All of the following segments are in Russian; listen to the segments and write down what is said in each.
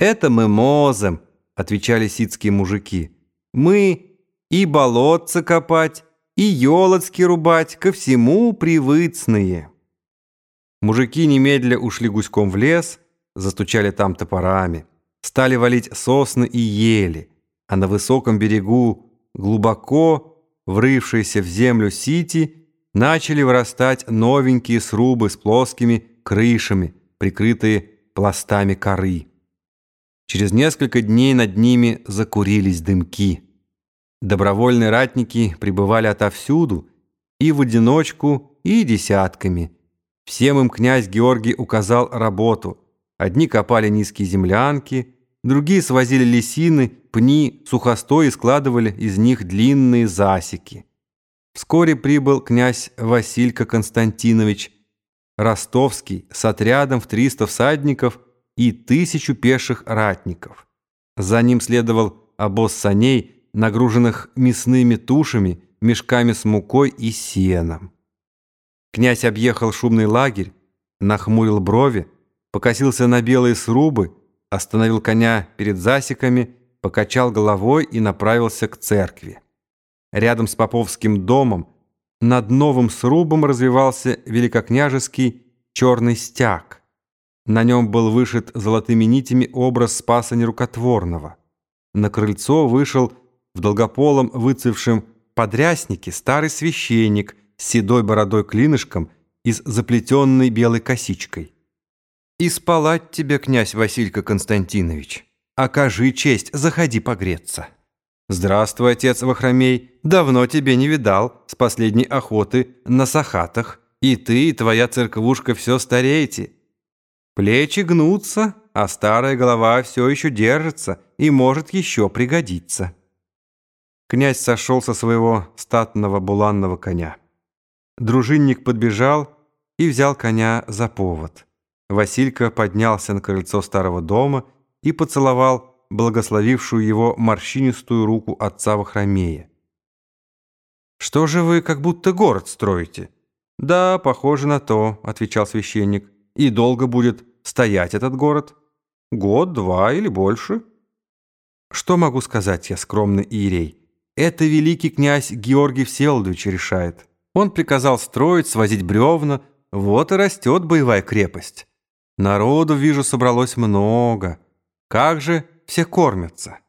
«Это мы мозом», — отвечали ситские мужики. «Мы и болотца копать, и елоцки рубать, ко всему привычные». Мужики немедля ушли гуськом в лес, застучали там топорами, стали валить сосны и ели, а на высоком берегу, глубоко врывшиеся в землю сити, начали вырастать новенькие срубы с плоскими крышами, прикрытые пластами коры. Через несколько дней над ними закурились дымки. Добровольные ратники прибывали отовсюду, и в одиночку, и десятками. Всем им князь Георгий указал работу. Одни копали низкие землянки, другие свозили лисины, пни, сухостой и складывали из них длинные засеки. Вскоре прибыл князь Василька Константинович Ростовский с отрядом в 300 всадников – и тысячу пеших ратников. За ним следовал обоз саней, нагруженных мясными тушами, мешками с мукой и сеном. Князь объехал шумный лагерь, нахмурил брови, покосился на белые срубы, остановил коня перед засеками, покачал головой и направился к церкви. Рядом с Поповским домом над новым срубом развивался великокняжеский черный стяг. На нем был вышит золотыми нитями образ Спаса Нерукотворного. На крыльцо вышел в долгополом выцевшем подряснике старый священник с седой бородой-клинышком и с заплетенной белой косичкой. «И спалать тебе, князь Василька Константинович. Окажи честь, заходи погреться». «Здравствуй, отец Вахромей, давно тебе не видал с последней охоты на Сахатах. И ты, и твоя церквушка все стареете». Плечи гнутся, а старая голова все еще держится и может еще пригодиться. Князь сошел со своего статного буланного коня. Дружинник подбежал и взял коня за повод. Василька поднялся на крыльцо старого дома и поцеловал благословившую его морщинистую руку отца Вахромея. «Что же вы как будто город строите?» «Да, похоже на то», — отвечал священник. И долго будет стоять этот город? Год, два или больше? Что могу сказать я, скромный Иерей? Это великий князь Георгий Всеволодович решает. Он приказал строить, свозить бревна. Вот и растет боевая крепость. Народу, вижу, собралось много. Как же все кормятся?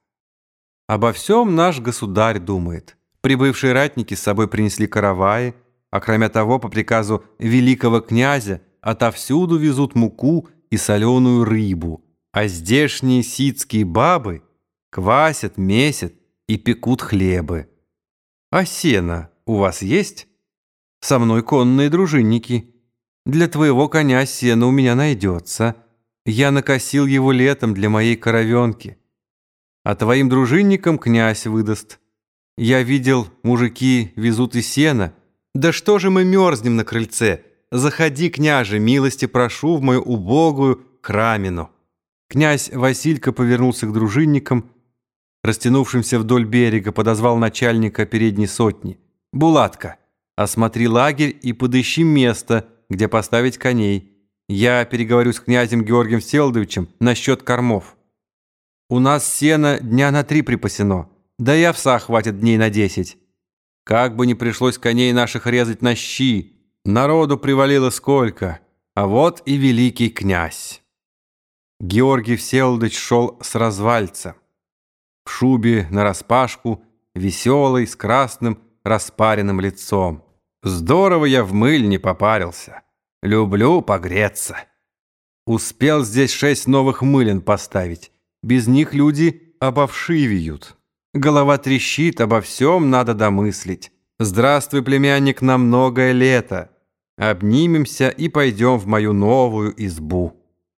Обо всем наш государь думает. Прибывшие ратники с собой принесли караваи, а кроме того, по приказу великого князя, отовсюду везут муку и соленую рыбу, а здешние ситские бабы квасят, месят и пекут хлебы. А сено у вас есть? Со мной конные дружинники. Для твоего коня сено у меня найдется. Я накосил его летом для моей коровенки. А твоим дружинникам князь выдаст. Я видел, мужики везут и сено. Да что же мы мерзнем на крыльце?» «Заходи, княже, милости прошу в мою убогую храмину». Князь Василька повернулся к дружинникам, растянувшимся вдоль берега, подозвал начальника передней сотни. «Булатка, осмотри лагерь и подыщи место, где поставить коней. Я переговорю с князем Георгием Селдовичем насчет кормов. У нас сено дня на три припасено, да и овса хватит дней на десять. Как бы ни пришлось коней наших резать на щи, Народу привалило сколько, а вот и великий князь. Георгий Всеволодович шел с развальца. В шубе нараспашку, веселый, с красным, распаренным лицом. Здорово я в мыль не попарился. Люблю погреться. Успел здесь шесть новых мылен поставить. Без них люди обовшивеют. Голова трещит, обо всем надо домыслить. Здравствуй, племянник, на многое лето. Обнимемся и пойдем в мою новую избу».